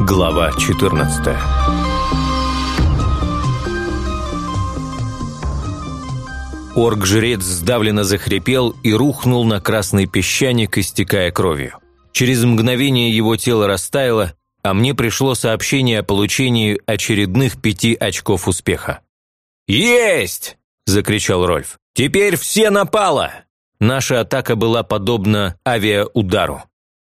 Глава 14 Орк-жрец сдавленно захрипел и рухнул на красный песчаник, истекая кровью. Через мгновение его тело растаяло, а мне пришло сообщение о получении очередных пяти очков успеха. «Есть!» – закричал Рольф. «Теперь все напало!» Наша атака была подобна авиаудару.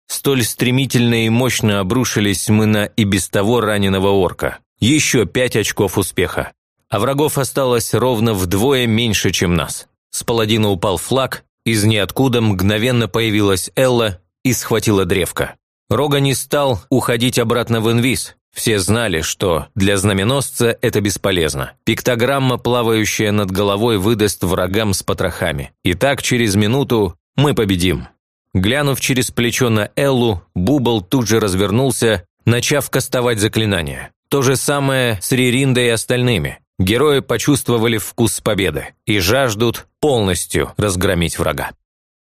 Столь стремительно и мощно обрушились мы на и без того раненого орка. Еще пять очков успеха. А врагов осталось ровно вдвое меньше, чем нас. С паладина упал флаг, из ниоткуда мгновенно появилась Элла и схватила древко. Рога не стал уходить обратно в инвиз. Все знали, что для знаменосца это бесполезно. Пиктограмма, плавающая над головой, выдаст врагам с потрохами. И так через минуту мы победим. Глянув через плечо на Эллу, Бубл тут же развернулся, начав кастовать заклинания. То же самое с Ририндой и остальными. Герои почувствовали вкус победы и жаждут полностью разгромить врага.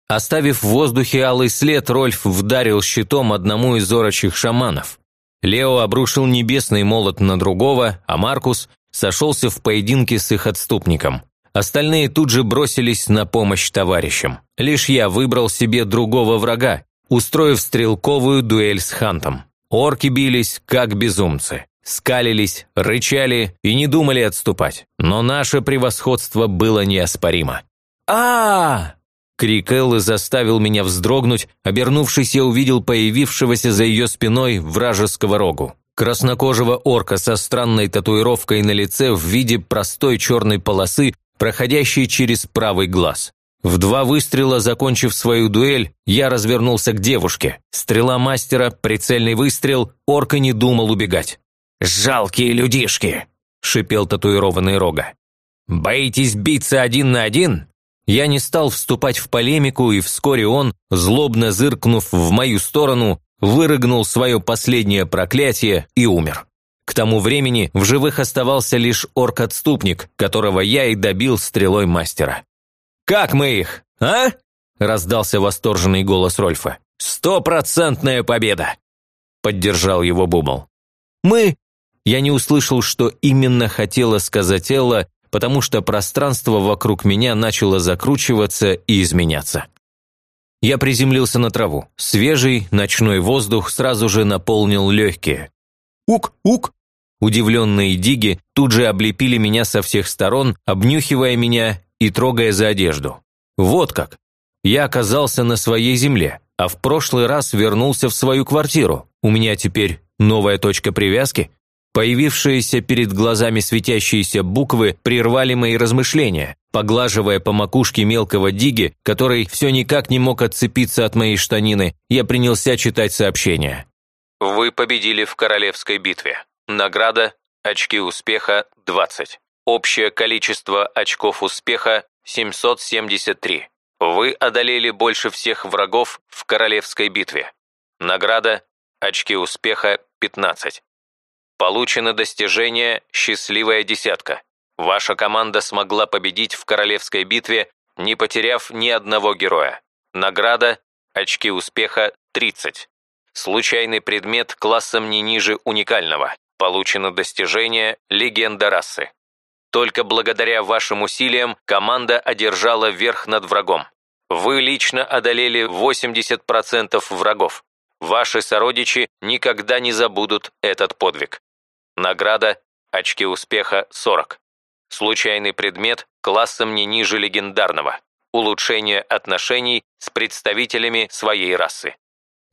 Оставив в воздухе алый след, Рольф вдарил щитом одному из орочих шаманов. Лео обрушил небесный молот на другого, а Маркус сошелся в поединке с их отступником. Остальные тут же бросились на помощь товарищам. Лишь я выбрал себе другого врага, устроив стрелковую дуэль с Хантом. Орки бились, как безумцы. Скалились, рычали и не думали отступать. Но наше превосходство было неоспоримо. а, Крик Эллы заставил меня вздрогнуть, обернувшись, я увидел появившегося за ее спиной вражеского рогу. Краснокожего орка со странной татуировкой на лице в виде простой черной полосы, проходящей через правый глаз. В два выстрела, закончив свою дуэль, я развернулся к девушке. Стрела мастера, прицельный выстрел, орка не думал убегать. «Жалкие людишки!» – шипел татуированный рога. «Боитесь биться один на один? Я не стал вступать в полемику, и вскоре он, злобно зыркнув в мою сторону, вырыгнул свое последнее проклятие и умер. К тому времени в живых оставался лишь орк-отступник, которого я и добил стрелой мастера. «Как мы их, а?» – раздался восторженный голос Рольфа. «Стопроцентная победа!» – поддержал его Бубл. «Мы...» Я не услышал, что именно хотела сказать Элла, потому что пространство вокруг меня начало закручиваться и изменяться. Я приземлился на траву. Свежий ночной воздух сразу же наполнил легкие. «Ук! Ук!» Удивленные диги тут же облепили меня со всех сторон, обнюхивая меня и трогая за одежду. Вот как! Я оказался на своей земле, а в прошлый раз вернулся в свою квартиру. У меня теперь новая точка привязки? Появившиеся перед глазами светящиеся буквы прервали мои размышления, поглаживая по макушке мелкого диги, который все никак не мог отцепиться от моей штанины, я принялся читать сообщение. «Вы победили в королевской битве. Награда – очки успеха – 20. Общее количество очков успеха – 773. Вы одолели больше всех врагов в королевской битве. Награда – очки успеха – 15. Получено достижение «Счастливая десятка». Ваша команда смогла победить в королевской битве, не потеряв ни одного героя. Награда «Очки успеха» 30. Случайный предмет классом не ниже уникального. Получено достижение «Легенда расы». Только благодаря вашим усилиям команда одержала верх над врагом. Вы лично одолели 80% врагов. Ваши сородичи никогда не забудут этот подвиг. Награда – очки успеха 40. Случайный предмет классом не ниже легендарного. Улучшение отношений с представителями своей расы.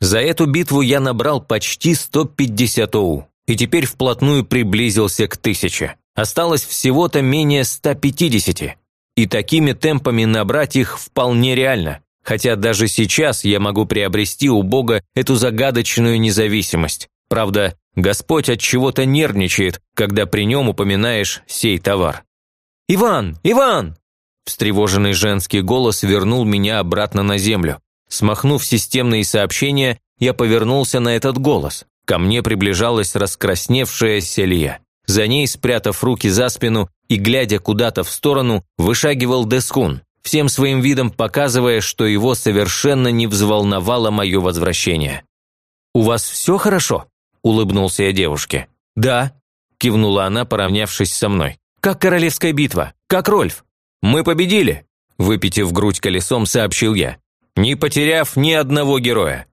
За эту битву я набрал почти 150 ОУ, и теперь вплотную приблизился к 1000. Осталось всего-то менее 150. И такими темпами набрать их вполне реально. Хотя даже сейчас я могу приобрести у Бога эту загадочную независимость. Правда, Господь от чего-то нервничает, когда при нем упоминаешь сей товар. «Иван! Иван!» Встревоженный женский голос вернул меня обратно на землю. Смахнув системные сообщения, я повернулся на этот голос. Ко мне приближалась раскрасневшаяся Лия. За ней, спрятав руки за спину и глядя куда-то в сторону, вышагивал Дескун. всем своим видом показывая, что его совершенно не взволновало мое возвращение. «У вас все хорошо?» – улыбнулся я девушке. «Да», – кивнула она, поравнявшись со мной. «Как королевская битва? Как Рольф?» «Мы победили!» – выпитив грудь колесом, сообщил я. «Не потеряв ни одного героя».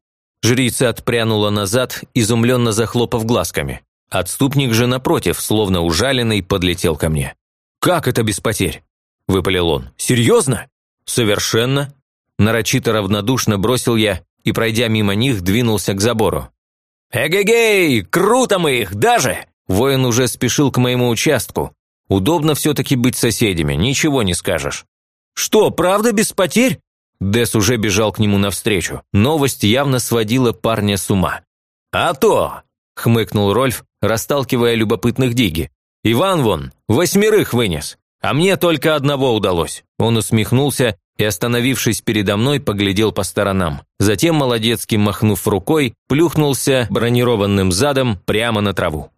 Жрица отпрянула назад, изумленно захлопав глазками. Отступник же, напротив, словно ужаленный, подлетел ко мне. «Как это без потерь?» – выпалил он. «Серьезно?» «Совершенно». Нарочито равнодушно бросил я и, пройдя мимо них, двинулся к забору. «Эгегей! Круто мы их, даже!» Воин уже спешил к моему участку. Удобно все-таки быть соседями, ничего не скажешь. «Что, правда без потерь?» Дес уже бежал к нему навстречу. Новость явно сводила парня с ума. «А то!» – хмыкнул Рольф, расталкивая любопытных диги. «Иван вон, восьмерых вынес, а мне только одного удалось». Он усмехнулся и, остановившись передо мной, поглядел по сторонам. Затем, молодецки махнув рукой, плюхнулся бронированным задом прямо на траву.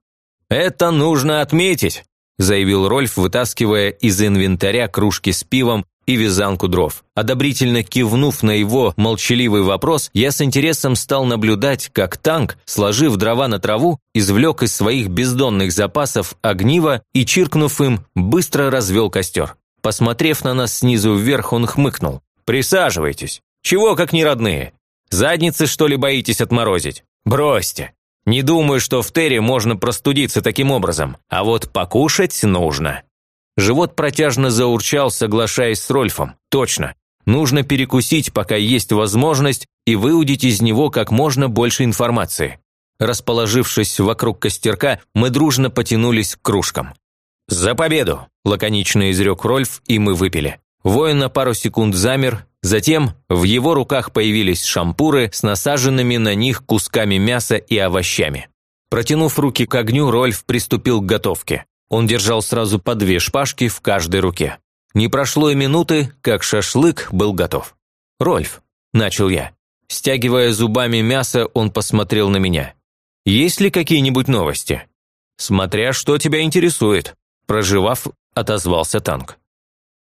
«Это нужно отметить», – заявил Рольф, вытаскивая из инвентаря кружки с пивом и вязанку дров. Одобрительно кивнув на его молчаливый вопрос, я с интересом стал наблюдать, как танк, сложив дрова на траву, извлек из своих бездонных запасов огниво и, чиркнув им, быстро развел костер. Посмотрев на нас снизу вверх, он хмыкнул. «Присаживайтесь. Чего как не родные? Задницы, что ли, боитесь отморозить? Бросьте. Не думаю, что в Терре можно простудиться таким образом, а вот покушать нужно». Живот протяжно заурчал, соглашаясь с Рольфом. «Точно. Нужно перекусить, пока есть возможность, и выудить из него как можно больше информации». Расположившись вокруг костерка, мы дружно потянулись к кружкам. «За победу!» – лаконично изрек Рольф, и мы выпили. Воин на пару секунд замер, затем в его руках появились шампуры с насаженными на них кусками мяса и овощами. Протянув руки к огню, Рольф приступил к готовке. Он держал сразу по две шпажки в каждой руке. Не прошло и минуты, как шашлык был готов. «Рольф», – начал я. Стягивая зубами мясо, он посмотрел на меня. «Есть ли какие-нибудь новости?» «Смотря что тебя интересует», – проживав, отозвался танк.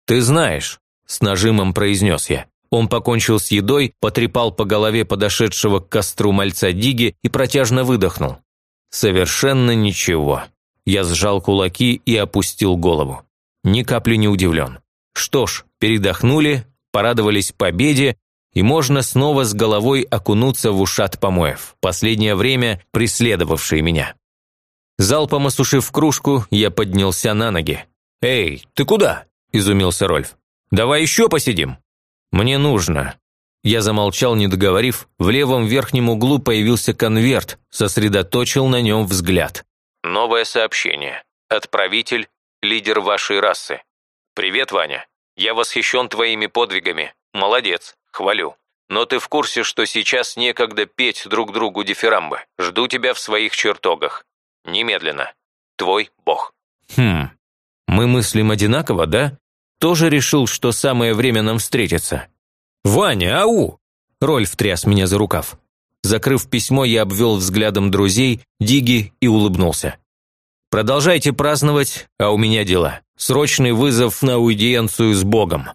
«Ты знаешь», – с нажимом произнес я. Он покончил с едой, потрепал по голове подошедшего к костру мальца Диги и протяжно выдохнул. «Совершенно ничего». Я сжал кулаки и опустил голову. Ни капли не удивлен. Что ж, передохнули, порадовались победе, и можно снова с головой окунуться в ушат помоев, последнее время преследовавшие меня. Залпом осушив кружку, я поднялся на ноги. «Эй, ты куда?» – изумился Рольф. «Давай еще посидим». «Мне нужно». Я замолчал, не договорив. В левом верхнем углу появился конверт, сосредоточил на нем взгляд. Новое сообщение. Отправитель – лидер вашей расы. Привет, Ваня. Я восхищен твоими подвигами. Молодец, хвалю. Но ты в курсе, что сейчас некогда петь друг другу дифирамбы. Жду тебя в своих чертогах. Немедленно. Твой бог. Хм. Мы мыслим одинаково, да? Тоже решил, что самое время нам встретиться. Ваня, ау! Рольф тряс меня за рукав. Закрыв письмо, я обвел взглядом друзей, Диги и улыбнулся. «Продолжайте праздновать, а у меня дела. Срочный вызов на аудиенцию с Богом».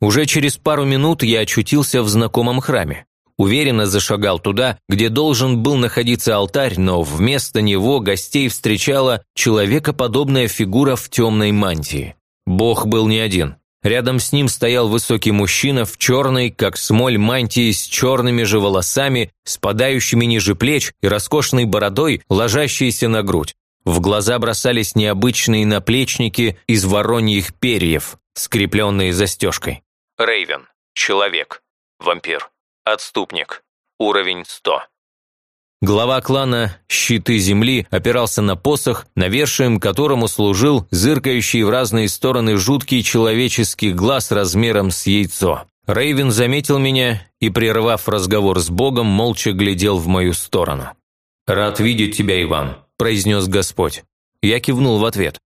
Уже через пару минут я очутился в знакомом храме. Уверенно зашагал туда, где должен был находиться алтарь, но вместо него гостей встречала человекоподобная фигура в темной мантии. Бог был не один. Рядом с ним стоял высокий мужчина в черной, как смоль, мантии с черными же волосами, спадающими ниже плеч и роскошной бородой, ложащейся на грудь. В глаза бросались необычные наплечники из вороньих перьев, скрепленные застежкой. Рейвен. Человек. Вампир. Отступник. Уровень 100. Глава клана «Щиты земли» опирался на посох, навершием которому служил зыркающий в разные стороны жуткий человеческий глаз размером с яйцо. Рейвен заметил меня и, прервав разговор с Богом, молча глядел в мою сторону. «Рад видеть тебя, Иван», – произнес Господь. Я кивнул в ответ.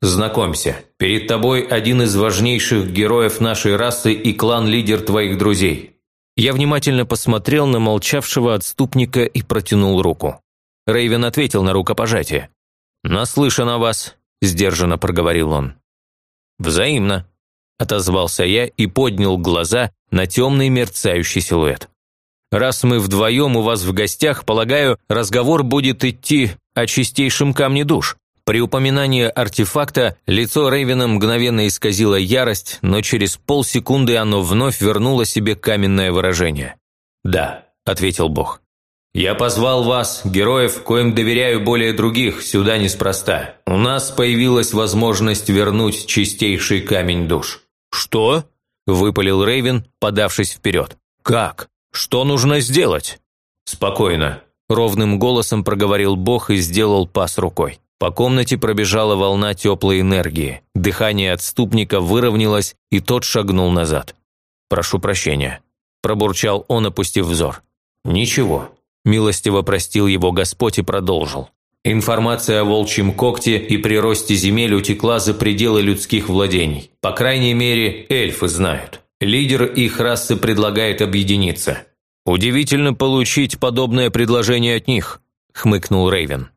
«Знакомься, перед тобой один из важнейших героев нашей расы и клан-лидер твоих друзей. Я внимательно посмотрел на молчавшего отступника и протянул руку. Рейвен ответил на рукопожатие. «Наслышан о вас», – сдержанно проговорил он. «Взаимно». – отозвался я и поднял глаза на темный мерцающий силуэт. «Раз мы вдвоем у вас в гостях, полагаю, разговор будет идти о чистейшем камне душ». При упоминании артефакта лицо Рейвена мгновенно исказило ярость, но через полсекунды оно вновь вернуло себе каменное выражение. «Да», – ответил Бог. «Я позвал вас, героев, коим доверяю более других, сюда неспроста. У нас появилась возможность вернуть чистейший камень душ». «Что?» – выпалил Рейвен, подавшись вперед. «Как? Что нужно сделать?» «Спокойно», – ровным голосом проговорил Бог и сделал пас рукой. По комнате пробежала волна теплой энергии. Дыхание отступника выровнялось, и тот шагнул назад. «Прошу прощения», – пробурчал он, опустив взор. «Ничего», – милостиво простил его Господь и продолжил. Информация о волчьем когте и приросте земель утекла за пределы людских владений. По крайней мере, эльфы знают. Лидер их расы предлагает объединиться. «Удивительно получить подобное предложение от них», – хмыкнул Рейвен.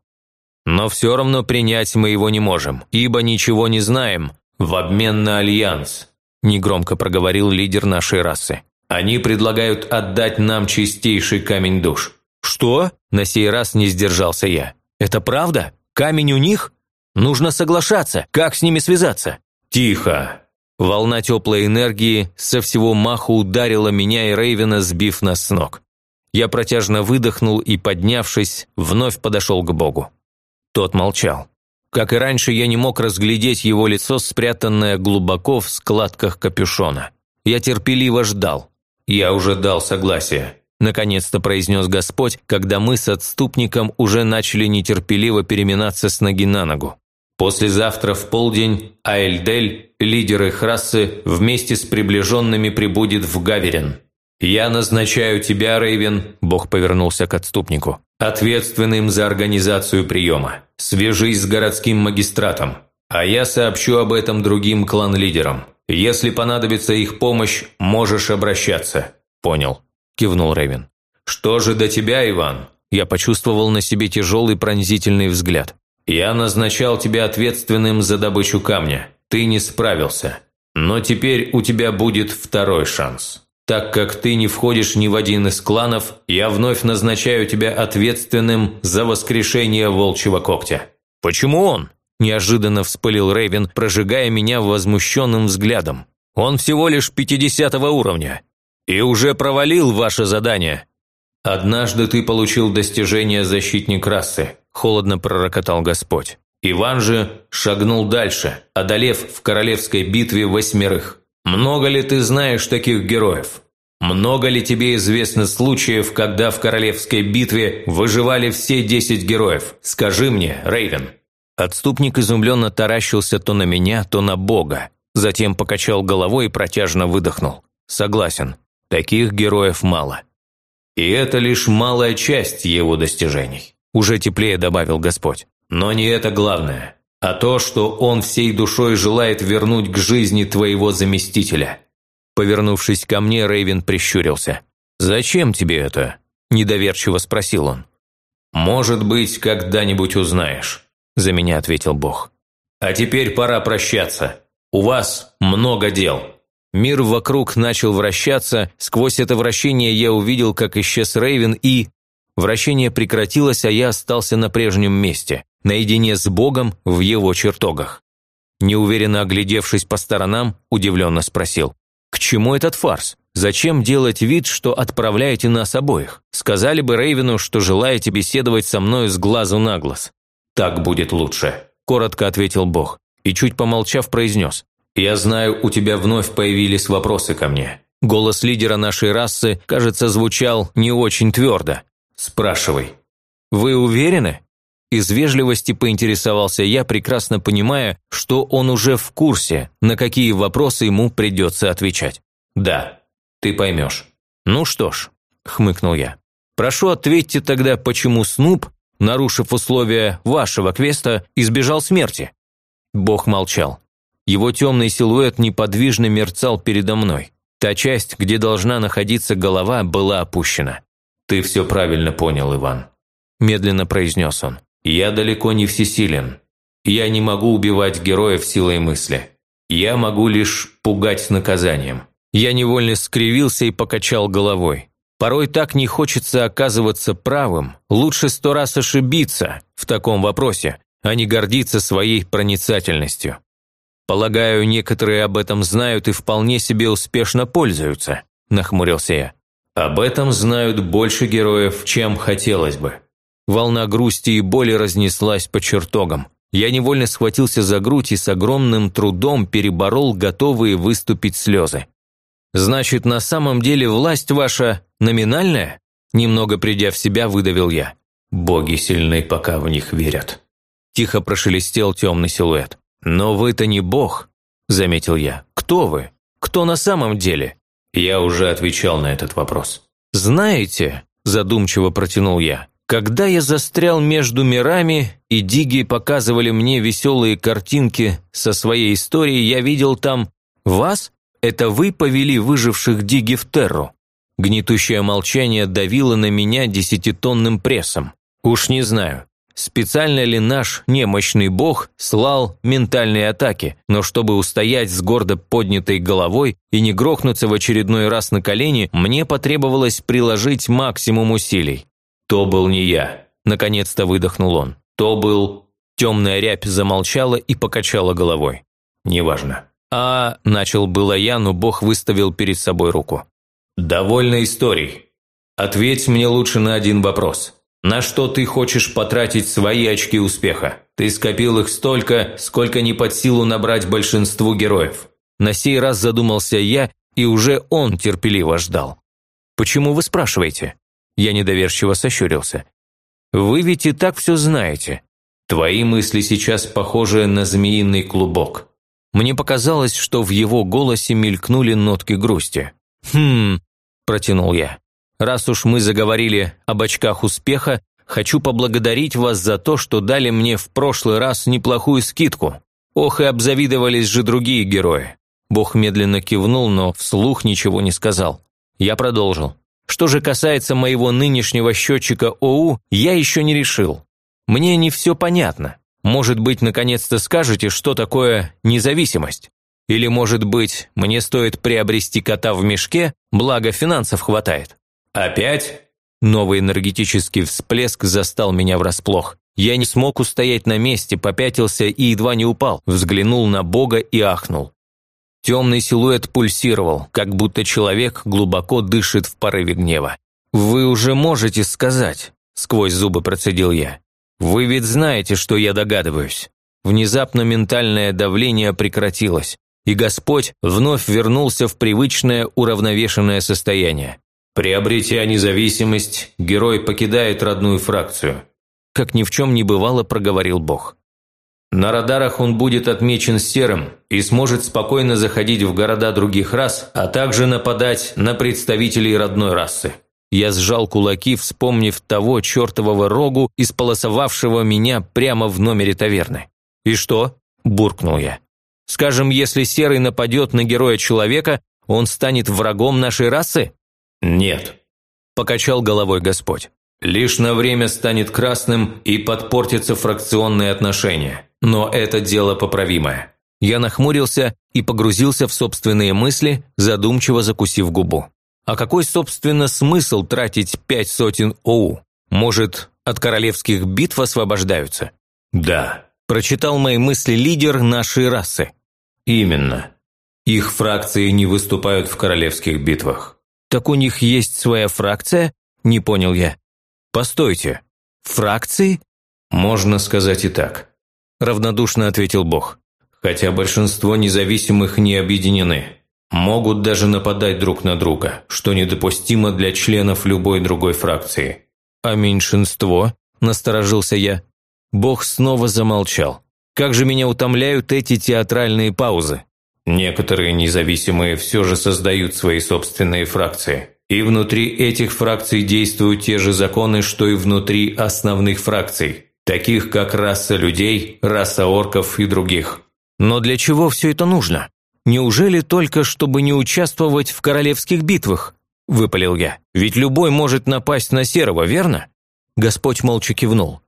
Но все равно принять мы его не можем, ибо ничего не знаем в обмен на альянс», – негромко проговорил лидер нашей расы. «Они предлагают отдать нам чистейший камень душ». «Что?» – на сей раз не сдержался я. «Это правда? Камень у них? Нужно соглашаться. Как с ними связаться?» «Тихо!» Волна теплой энергии со всего маху ударила меня и Рейвена, сбив нас с ног. Я протяжно выдохнул и, поднявшись, вновь подошел к Богу. Тот молчал. Как и раньше, я не мог разглядеть его лицо, спрятанное глубоко в складках капюшона. Я терпеливо ждал. «Я уже дал согласие», – наконец-то произнес Господь, когда мы с отступником уже начали нетерпеливо переминаться с ноги на ногу. «Послезавтра в полдень Аэльдель, их расы, вместе с приближенными прибудет в Гаверин. «Я назначаю тебя, Рейвен», – Бог повернулся к отступнику, – «ответственным за организацию приема. Свяжись с городским магистратом, а я сообщу об этом другим клан-лидерам. Если понадобится их помощь, можешь обращаться». «Понял», – кивнул Рейвен. «Что же до тебя, Иван?» Я почувствовал на себе тяжелый пронзительный взгляд. «Я назначал тебя ответственным за добычу камня. Ты не справился. Но теперь у тебя будет второй шанс». Так как ты не входишь ни в один из кланов, я вновь назначаю тебя ответственным за воскрешение волчьего когтя». «Почему он?» – неожиданно вспылил Рейвен, прожигая меня возмущенным взглядом. «Он всего лишь 50 уровня и уже провалил ваше задание». «Однажды ты получил достижение защитник расы», – холодно пророкотал Господь. Иван же шагнул дальше, одолев в королевской битве восьмерых. Много ли ты знаешь таких героев? Много ли тебе известно случаев, когда в королевской битве выживали все десять героев? Скажи мне, Рейвен». Отступник изумленно таращился то на меня, то на Бога. Затем покачал головой и протяжно выдохнул. «Согласен, таких героев мало». «И это лишь малая часть его достижений», – уже теплее добавил Господь. «Но не это главное а то, что он всей душой желает вернуть к жизни твоего заместителя». Повернувшись ко мне, Рейвен прищурился. «Зачем тебе это?» – недоверчиво спросил он. «Может быть, когда-нибудь узнаешь», – за меня ответил Бог. «А теперь пора прощаться. У вас много дел». Мир вокруг начал вращаться, сквозь это вращение я увидел, как исчез Рейвен и... Вращение прекратилось, а я остался на прежнем месте наедине с Богом в его чертогах. Неуверенно оглядевшись по сторонам, удивленно спросил, «К чему этот фарс? Зачем делать вид, что отправляете нас обоих? Сказали бы Рейвену, что желаете беседовать со мною с глазу на глаз». «Так будет лучше», – коротко ответил Бог, и чуть помолчав произнес, «Я знаю, у тебя вновь появились вопросы ко мне». Голос лидера нашей расы, кажется, звучал не очень твердо. «Спрашивай». «Вы уверены?» Из вежливости поинтересовался я, прекрасно понимая, что он уже в курсе, на какие вопросы ему придется отвечать. «Да, ты поймешь». «Ну что ж», – хмыкнул я. «Прошу ответьте тогда, почему Снуп, нарушив условия вашего квеста, избежал смерти?» Бог молчал. Его темный силуэт неподвижно мерцал передо мной. Та часть, где должна находиться голова, была опущена. «Ты все правильно понял, Иван», – медленно произнес он. Я далеко не всесилен. Я не могу убивать героев силой мысли. Я могу лишь пугать наказанием». Я невольно скривился и покачал головой. Порой так не хочется оказываться правым. Лучше сто раз ошибиться в таком вопросе, а не гордиться своей проницательностью. Полагаю, некоторые об этом знают и вполне себе успешно пользуются, нахмурился я. Об этом знают больше героев, чем хотелось бы. Волна грусти и боли разнеслась по чертогам. Я невольно схватился за грудь и с огромным трудом переборол готовые выступить слезы. «Значит, на самом деле власть ваша номинальная?» Немного придя в себя, выдавил я. «Боги сильны, пока в них верят». Тихо прошелестел темный силуэт. «Но вы-то не бог», – заметил я. «Кто вы? Кто на самом деле?» Я уже отвечал на этот вопрос. «Знаете», – задумчиво протянул я, «когда я застрял между мирами, и диги показывали мне веселые картинки со своей историей, я видел там вас?» Это вы повели выживших Диги в Терру?» Гнетущее молчание давило на меня десятитонным прессом. Уж не знаю, специально ли наш немощный бог слал ментальные атаки, но чтобы устоять с гордо поднятой головой и не грохнуться в очередной раз на колени, мне потребовалось приложить максимум усилий. «То был не я», – наконец-то выдохнул он. «То был...» Темная рябь замолчала и покачала головой. «Неважно. «А...» – начал было я, но Бог выставил перед собой руку. «Довольно историй. Ответь мне лучше на один вопрос. На что ты хочешь потратить свои очки успеха? Ты скопил их столько, сколько не под силу набрать большинству героев». На сей раз задумался я, и уже он терпеливо ждал. «Почему вы спрашиваете?» Я недоверчиво сощурился. «Вы ведь и так все знаете. Твои мысли сейчас похожи на змеиный клубок. Мне показалось, что в его голосе мелькнули нотки грусти. «Хм...» – протянул я. «Раз уж мы заговорили об очках успеха, хочу поблагодарить вас за то, что дали мне в прошлый раз неплохую скидку. Ох, и обзавидовались же другие герои». Бог медленно кивнул, но вслух ничего не сказал. Я продолжил. Что же касается моего нынешнего счетчика ОУ, я еще не решил. Мне не все понятно. Может быть, наконец-то скажете, что такое независимость? Или, может быть, мне стоит приобрести кота в мешке, благо финансов хватает? Опять? Новый энергетический всплеск застал меня врасплох. Я не смог устоять на месте, попятился и едва не упал, взглянул на Бога и ахнул. Темный силуэт пульсировал, как будто человек глубоко дышит в порыве гнева. «Вы уже можете сказать», – сквозь зубы процедил я. «Вы ведь знаете, что я догадываюсь». Внезапно ментальное давление прекратилось, и Господь вновь вернулся в привычное уравновешенное состояние. Приобретя независимость, герой покидает родную фракцию. Как ни в чем не бывало, проговорил Бог. На радарах он будет отмечен серым и сможет спокойно заходить в города других рас, а также нападать на представителей родной расы. Я сжал кулаки, вспомнив того чертового рогу, исполосовавшего меня прямо в номере таверны. «И что?» – буркнул я. «Скажем, если Серый нападет на героя человека, он станет врагом нашей расы?» «Нет», – покачал головой Господь. «Лишь на время станет красным и подпортятся фракционные отношения. Но это дело поправимое». Я нахмурился и погрузился в собственные мысли, задумчиво закусив губу. А какой, собственно, смысл тратить пять сотен ОУ? Может, от королевских битв освобождаются? Да. Прочитал мои мысли лидер нашей расы. Именно. Их фракции не выступают в королевских битвах. Так у них есть своя фракция? Не понял я. Постойте. Фракции? Можно сказать и так. Равнодушно ответил Бог. Хотя большинство независимых не объединены. Могут даже нападать друг на друга, что недопустимо для членов любой другой фракции. А меньшинство? Насторожился я. Бог снова замолчал. Как же меня утомляют эти театральные паузы. Некоторые независимые все же создают свои собственные фракции. И внутри этих фракций действуют те же законы, что и внутри основных фракций, таких как раса людей, раса орков и других. Но для чего все это нужно? Неужели только чтобы не участвовать в королевских битвах? Выпалил я. Ведь любой может напасть на Серого, верно? Господь молча кивнул.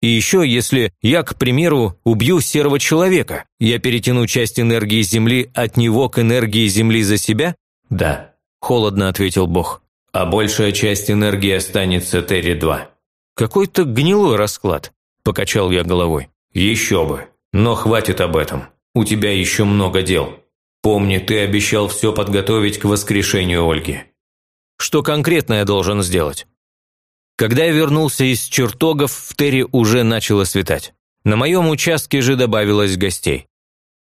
И еще, если я, к примеру, убью серого человека, я перетяну часть энергии Земли от него к энергии Земли за себя? Да, холодно ответил Бог. А большая часть энергии останется Терри-2. Какой-то гнилой расклад, покачал я головой. Еще бы. Но хватит об этом. У тебя еще много дел. Помни, ты обещал все подготовить к воскрешению Ольги. Что конкретно я должен сделать? Когда я вернулся из чертогов, в Терри уже начало светать. На моем участке же добавилось гостей.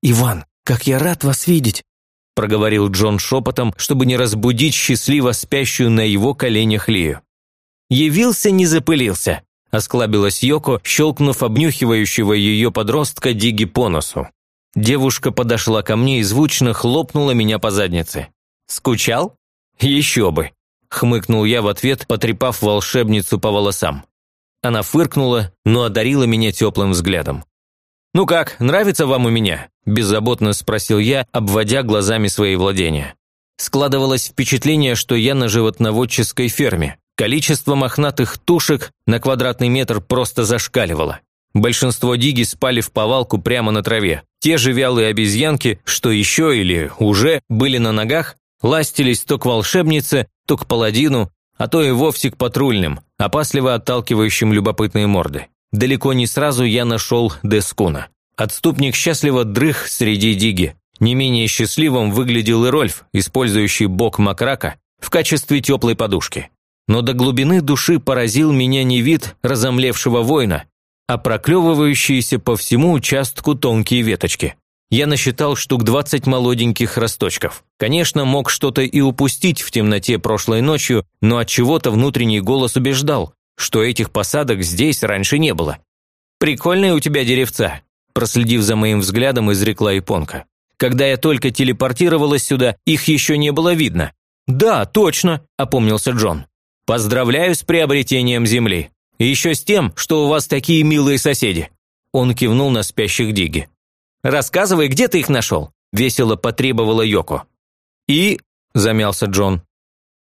«Иван, как я рад вас видеть!» – проговорил Джон шепотом, чтобы не разбудить счастливо спящую на его коленях Лию. «Явился, не запылился», – осклабилась Йоко, щелкнув обнюхивающего ее подростка Диги по носу. Девушка подошла ко мне и звучно хлопнула меня по заднице. «Скучал?» «Еще бы!» хмыкнул я в ответ, потрепав волшебницу по волосам. Она фыркнула, но одарила меня теплым взглядом. «Ну как, нравится вам у меня?» – беззаботно спросил я, обводя глазами свои владения. Складывалось впечатление, что я на животноводческой ферме. Количество мохнатых тушек на квадратный метр просто зашкаливало. Большинство диги спали в повалку прямо на траве. Те же вялые обезьянки, что еще или уже были на ногах, ластились то к волшебнице, то к паладину, а то и вовсе к патрульным, опасливо отталкивающим любопытные морды. Далеко не сразу я нашел Дескуна. Отступник счастливо дрых среди диги. Не менее счастливым выглядел и Рольф, использующий бок макрака в качестве теплой подушки. Но до глубины души поразил меня не вид разомлевшего воина, а проклевывающиеся по всему участку тонкие веточки я насчитал штук 20 молоденьких росточков. Конечно, мог что-то и упустить в темноте прошлой ночью, но от чего-то внутренний голос убеждал, что этих посадок здесь раньше не было. «Прикольные у тебя деревца», – проследив за моим взглядом, изрекла Японка. «Когда я только телепортировалась сюда, их еще не было видно». «Да, точно», – опомнился Джон. «Поздравляю с приобретением земли. И еще с тем, что у вас такие милые соседи». Он кивнул на спящих Диги. Рассказывай, где ты их нашел?» – весело потребовала Йоко. «И...» – замялся Джон.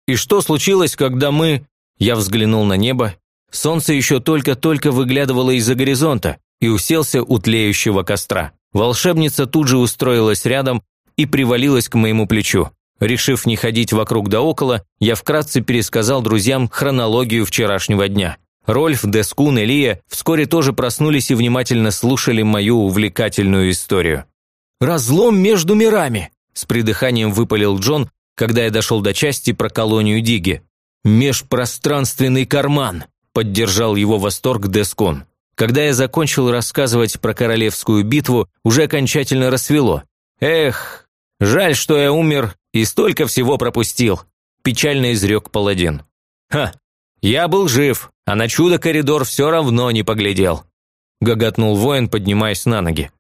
«И что случилось, когда мы...» Я взглянул на небо. Солнце еще только-только выглядывало из-за горизонта и уселся у тлеющего костра. Волшебница тут же устроилась рядом и привалилась к моему плечу. Решив не ходить вокруг да около, я вкратце пересказал друзьям хронологию вчерашнего дня. Рольф, Дескун и Лия вскоре тоже проснулись и внимательно слушали мою увлекательную историю. «Разлом между мирами!» – с придыханием выпалил Джон, когда я дошел до части про колонию Диги. «Межпространственный карман!» – поддержал его восторг Дескун. Когда я закончил рассказывать про королевскую битву, уже окончательно рассвело. «Эх, жаль, что я умер и столько всего пропустил», – печально изрек паладин. «Ха, я был жив, а на чудо-коридор все равно не поглядел», – гоготнул воин, поднимаясь на ноги.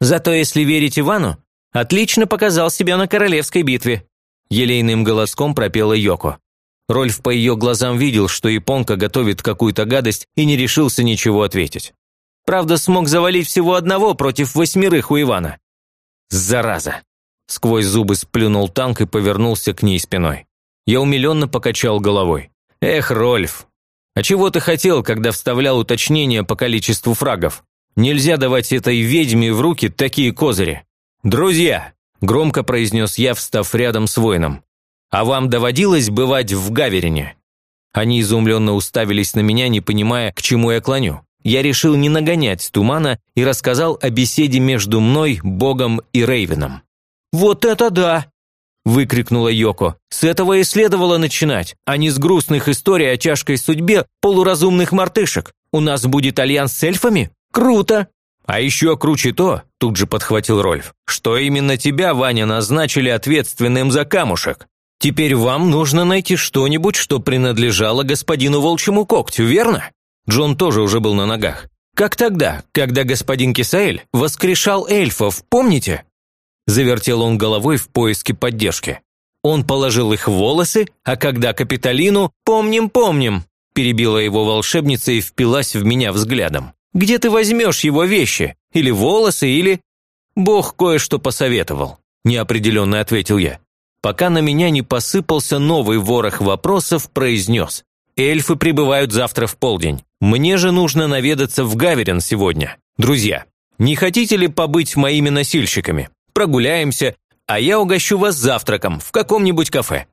«Зато, если верить Ивану, отлично показал себя на королевской битве», – елейным голоском пропела Йоко. Рольф по ее глазам видел, что японка готовит какую-то гадость и не решился ничего ответить. Правда, смог завалить всего одного против восьмерых у Ивана. «Зараза!» Сквозь зубы сплюнул танк и повернулся к ней спиной. Я умиленно покачал головой. «Эх, Рольф, а чего ты хотел, когда вставлял уточнение по количеству фрагов? Нельзя давать этой ведьме в руки такие козыри. Друзья!» – громко произнес я, встав рядом с воином. «А вам доводилось бывать в Гаверине?» Они изумленно уставились на меня, не понимая, к чему я клоню. Я решил не нагонять тумана и рассказал о беседе между мной, Богом и Рейвеном. «Вот это да!» – выкрикнула Йоко. «С этого и следовало начинать, а не с грустных историй о тяжкой судьбе полуразумных мартышек. У нас будет альянс с эльфами? Круто!» «А еще круче то», – тут же подхватил Рольф, «что именно тебя, Ваня, назначили ответственным за камушек. Теперь вам нужно найти что-нибудь, что принадлежало господину Волчьему Когтю, верно?» Джон тоже уже был на ногах. «Как тогда, когда господин Кисаэль воскрешал эльфов, помните?» Завертел он головой в поиске поддержки. Он положил их в волосы, а когда Капитолину «Помним, помним!» перебила его волшебница и впилась в меня взглядом. «Где ты возьмешь его вещи? Или волосы, или...» «Бог кое-что посоветовал», – неопределенно ответил я. Пока на меня не посыпался новый ворох вопросов, произнес. «Эльфы прибывают завтра в полдень. Мне же нужно наведаться в Гаверин сегодня. Друзья, не хотите ли побыть моими носильщиками? Прогуляемся, а я угощу вас завтраком в каком-нибудь кафе.